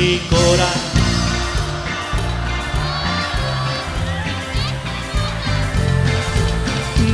mi corazón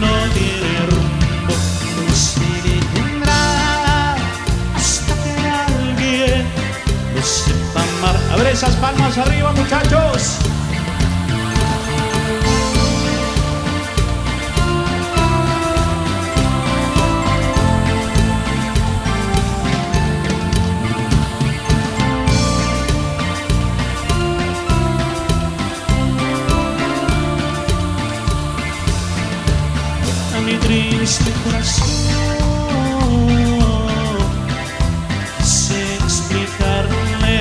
no tiene rumbo, no se detendrá hasta que alguien lo sepa amar. A ver esas palmas arriba, muchachos. Mi triste corazón sé explicarle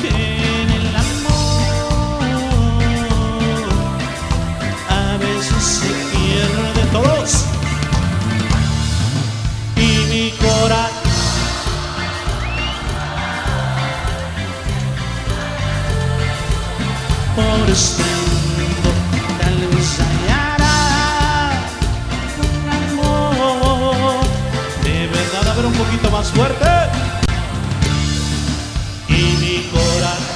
que en el amor a veces se pierde todos. Y mi corazón por este pero un poquito más fuerte. Y mi corazón.